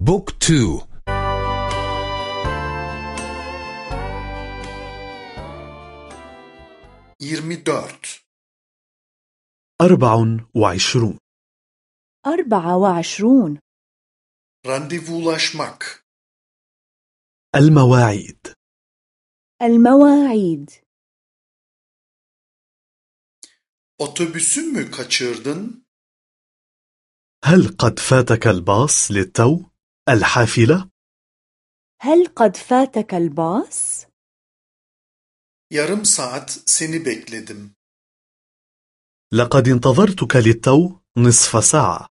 بوك تو. يرمي دارت أربع وعشرون. أربعة وعشرون. randevulaşmak المواعيد. المواعيد. otobüsü mü kaçırdın هل قد فاتك الباص للتو؟ الحافلة؟ هل قد فاتك الباص؟ yarım saat seni bekledim لقد انتظرتك للتو نصف ساعة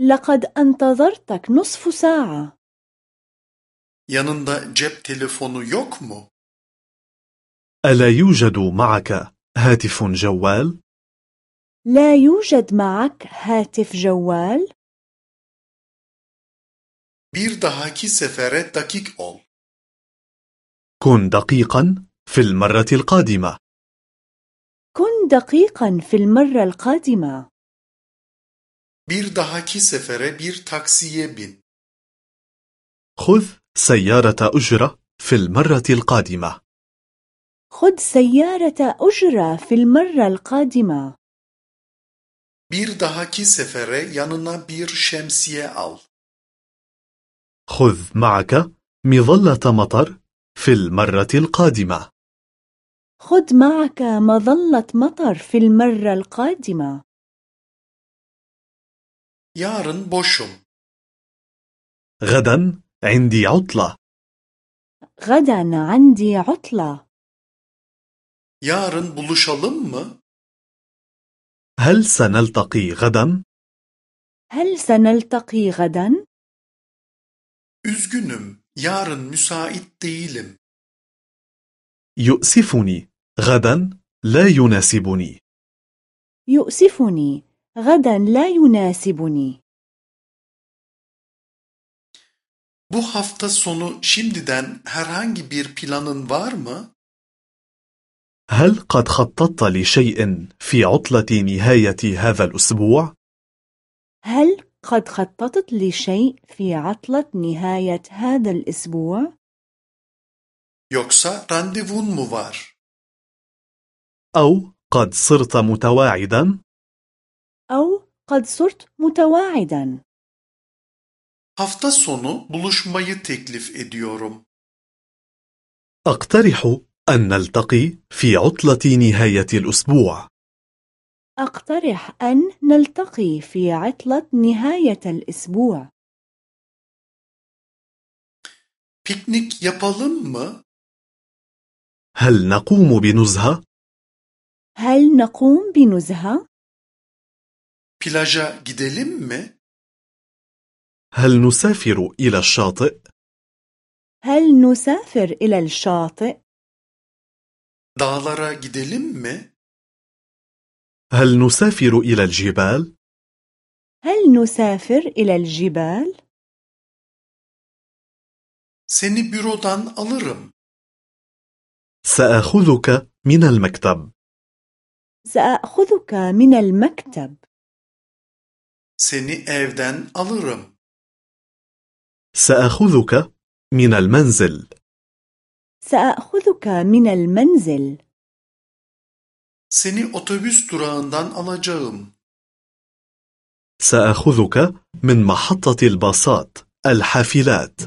لقد انتظرتك نصف ساعة yanında cep telefonu yok mu ألا يوجد معك هاتف جوال؟ لا يوجد معك هاتف جوال؟ Bir dahaki sefere dakik ol. كن دقيقا في المرة القادمة. كن دقيقا في المرة القادمة. Bir dahaki sefere bir taksiye bin. خذ سيارة أجرة في المرة القادمة. خذ سيارة أجرة في المرة القادمة. Bir dahaki sefere yanına bir şemsiye al. خذ معك مظلة مطر في المرة القادمة. خذ معك مظلة مطر في المرة القادمة. Yarın boşum. غدا عندي عطلة. غدا عندي عطلة. Yarın buluşalım mı? هل سنلتقي غدا؟ هل سنلتقي غدا؟ Üzgünüm yarın müsait değilim يؤسفني غدا لا يناسبني يؤسفني غدا لا يناسبني Bu hafta sonu şimdiden herhangi bir planın var mı? هل قد خططت لشيء في عطلة نهاية هذا الأسبوع؟ هل قد خططت لشيء في عطلة نهاية هذا الأسبوع؟ Yoksa randevun mu var? أو قد صرت متواعدا؟ أو قد صرت متواعدا Hafta sonu buluşmayı teklif ediyorum. أقترح أن نلتقي في عطلة نهاية الأسبوع أقترح أن نلتقي في عطلة نهاية الأسبوع Piknik yapalım mı? هل نقوم بنزهة؟ هل نقوم بنزهة؟ Plaja gidelim mi? هل نسافر إلى الشاطئ؟ هل نسافر إلى الشاطئ؟ Dağlara gidelim mi? هل نسافر إلى الجبال؟ هل نسافر إلى الجبال؟ Seni bürodan alırım. سآخذك من المكتب سأخذك من المكتب Seni evden alırım. سآخذك من المنزل سأخذك من المنزل Seni otobüs durağından alacağım. سآخذك من محطة الباصات الحافلات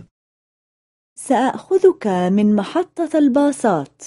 سأخذك من محطة الباصات